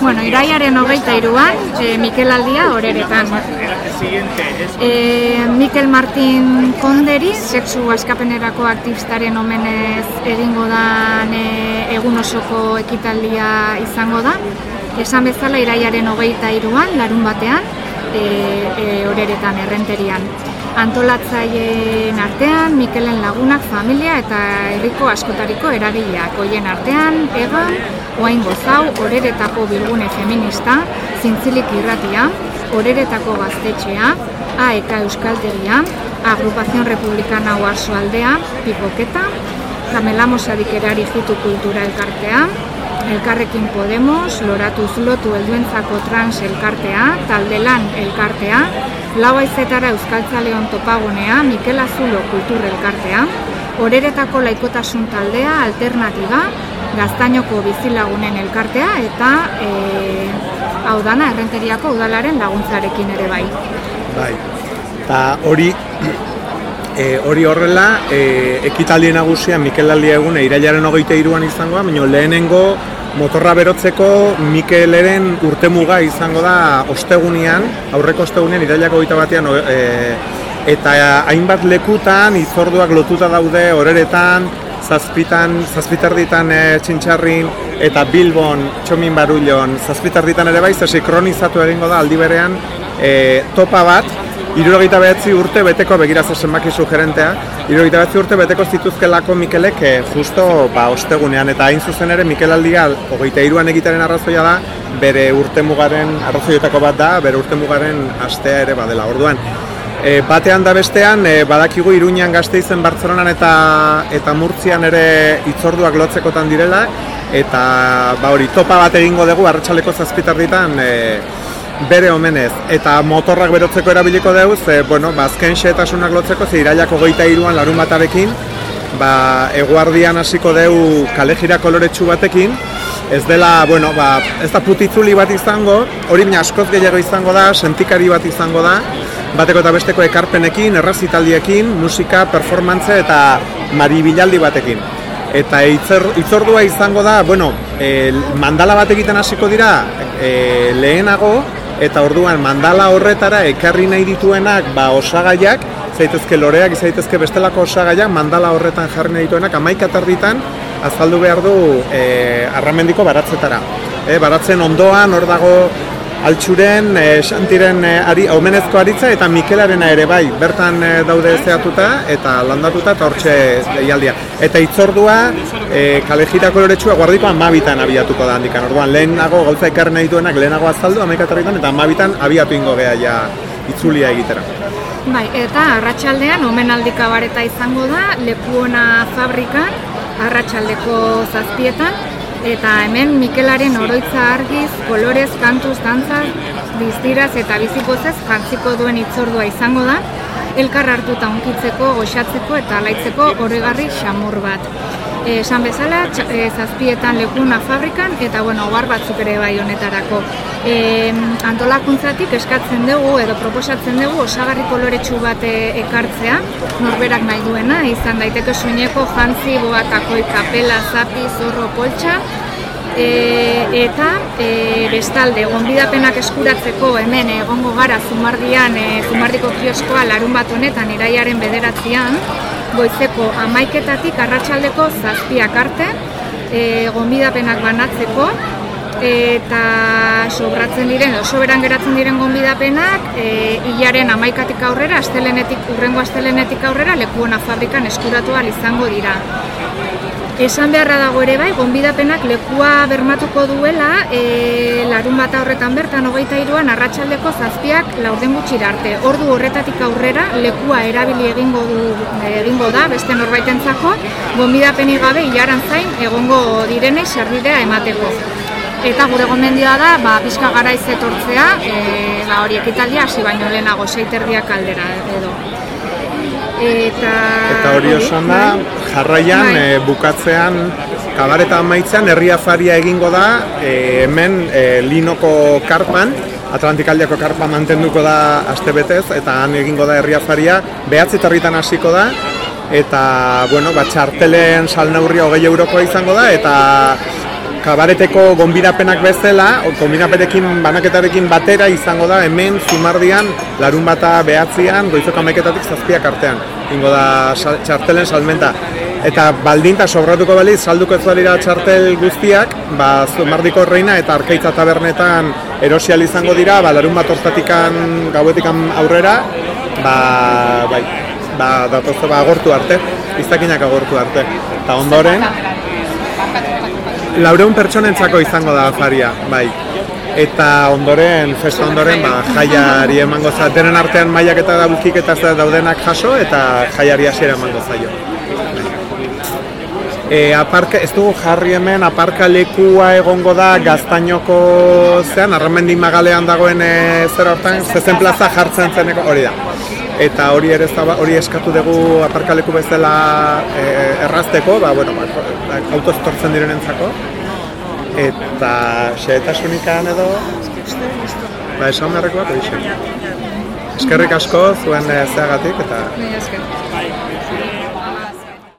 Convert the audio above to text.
Bueno, iraiaren hogeita iruan, e, Mikel Aldia horeretan. E, Mikel Martin Konderi, sexu askapenerako aktivistaren omenez egingo da e, egun osoko ekitaldia izango da. Esan bezala iraiaren hogeita iruan, larun batean, e, e, horeretan, errenterian. Antolatzaileen artean, Mikelen lagunak, familia eta herriko askotariko eragileak. Hoien artean, egon, oain gozau, horeretako bilgune feminista, zintzilik irratia, horeretako gaztetxea, AEK Euskaltegia, Agrupazion Republikana Oarzo Aldea, Pipoketa, Kamelamos Adikerari Jitu Kultura Elkartea, Elkarrekin Podemos, Loratuz Lotu Elduentzako Trans Elkartea, Taldelan Elkartea, Lau aizetara Euskaltzaleon topagunea, Mikel Azulo Kultur Elkartea, Horeretako Laikotasun Taldea, Alternatiba, Gaztainoko Bizilagunen Elkartea eta e, hau dana errenteriako udalaren laguntzarekin ere bai. Bai, eta hori e, hori horrela, e, ekitaldi nagusia Mikel Aldia egun irailaren hogeita iruan izangoa, baina lehenengo motorra berotzeko Mikeleren urtemuga izango da ostegunian, aurreko ostegunean irailako hogeita batean e, eta hainbat lekutan izorduak lotuta daude horeretan, zazpitan, zazpitarditan e, txintxarrin eta Bilbon, txomin barullon, zazpitarditan ere bai, zesi kronizatu egingo da aldi berean e, topa bat, Irurogeita behatzi urte beteko, begiraz zenbaki sugerentea, irurogeita behatzi urte beteko zituzkelako Mikelek eh, justo ba, ostegunean, eta hain zuzen ere Mikel Aldia hogeita iruan egitaren arrazoia da, bere urtemugaren, arrazoietako bat da, bere urtemugaren astea ere badela. Orduan, e, batean da bestean, e, badakigu Iruñan gazteizen Bartzelonan eta eta Murtzian ere itzorduak lotzekotan direla, eta ba hori topa bat egingo dugu, arratsaleko zazpitarditan, e, bere omenez. Eta motorrak berotzeko erabiliko dugu ze, bueno, ba, azken xeetasunak lotzeko ze irailako goita iruan larun batarekin ba, eguardian hasiko dugu kalejira koloretsu batekin. Ez dela, bueno, ba, ez da putitzuli bat izango hori askoz gehiago izango da, sentikari bat izango da bateko eta besteko ekarpenekin, errazitaldiekin, musika, performantze eta maribilaldi batekin eta itzordua izango da, bueno, e, mandala bat egiten hasiko dira e, lehenago, eta orduan mandala horretara ekarri nahi dituenak ba osagaiak, zaitezke loreak, zaitezke bestelako osagaiak mandala horretan jarri nahi dituenak amaika tarditan azaldu behar du e, arramendiko baratzetara. E, baratzen ondoan hor dago altxuren, e, xantiren e, ari, omenezko aritza eta Mikelarena ere bai, bertan e, daude zeatuta eta landatuta eta hortxe deialdia. Eta itzordua, e, kalejira koloretsua guardiko amabitan abiatuko da handikan. Orduan, lehenago gauza ekarren nahi duenak lehenago azaldu, amaikatarritan eta amabitan abiatu ingo geha ja itzulia egitera. Bai, eta arratsaldean omenaldi kabareta izango da, lekuona fabrikan, arratsaldeko zazpietan, eta hemen Mikelaren oroitza argiz, kolorez, kantuz, dantzaz, biztiraz eta bizipozez jantziko duen itzordua izango da, elkar hartuta unkitzeko, goxatzeko eta laitzeko horregarri xamur bat. Esan bezala, e, zazpietan lekuna fabrikan eta bueno, bar batzuk ere bai honetarako. E, antolakuntzatik eskatzen dugu edo proposatzen dugu osagarri koloretsu bat ekartzea, norberak nahi duena, izan daiteke suineko jantzi, boatakoi, kapela, zapi, zorro, poltsa, e, eta e, bestalde, gonbidapenak eskuratzeko hemen egongo gara zumardian, e, zumardiko kioskoa larun bat honetan iraiaren bederatzean, goizeko amaiketatik arratsaldeko zazpiak arte, e, gonbidapenak banatzeko, eta sobratzen diren, oso beran geratzen diren gonbidapenak, e, hilaren amaikatik aurrera, astelenetik, urrengo astelenetik aurrera, lekuona fabrikan eskuratu izango dira. Esan beharra dago ere bai, gonbidapenak lekua bermatuko duela, e, larun bat horretan bertan, hogeita iruan, arratsaldeko zazpiak laurden gutxira arte. Ordu horretatik aurrera, lekua erabili egingo du egingo da, beste norbaitentzako, gonbidapenik gabe hilaran zain, egongo direnei sarbidea emateko. Eta gure gomendioa da, ba, pixka gara izetortzea, e, ba, hori ekitaldia hasi baino lehenago, seiterdiak aldera edo. Eta, eta hori osan da, jarraian e, bukatzean kabareta amaitzean herria faria egingo da e, hemen e, linoko karpan Atlantikaldiako karpa mantenduko da astebetez eta han egingo da herria faria behatzi territan hasiko da eta bueno, ba, txartelen salneurria hogei eurokoa izango da eta kabareteko gonbidapenak bezala, gonbidapenekin banaketarekin batera izango da hemen zumardian larun bata behatzean, goizok ameketatik zazpiak artean. Ingo da txartelen salmenta. Eta baldinta sobratuko baliz, salduko ez balira txartel guztiak, ba, zumardiko reina eta arkaitza tabernetan erosial izango dira, ba, larun bat ortatikan gauetikan aurrera, ba, bai, ba, datozo, ba, agortu arte, izakinak agortu arte. Eta ondoren, laureun pertsonentzako izango da afaria, bai. Eta ondoren, festa ondoren, ba, jaiari emango za, denen artean mailak eta daulkik eta daudenak jaso, eta jaiari hasiera emango zaio. E, aparka, ez dugu jarri hemen aparka lekua egongo da gaztainoko zean, arramendi magalean dagoen e, zer hortan, zezen plaza jartzen zeneko hori da. Eta hori ere da, hori eskatu dugu aparkaleku bezala e, errazteko, ba, bueno, ba, autoz tortzen direnentzako. Eta xeetasunikan edo, ba, esan beharrekoak hori Eskerrik asko zuen zeagatik eta...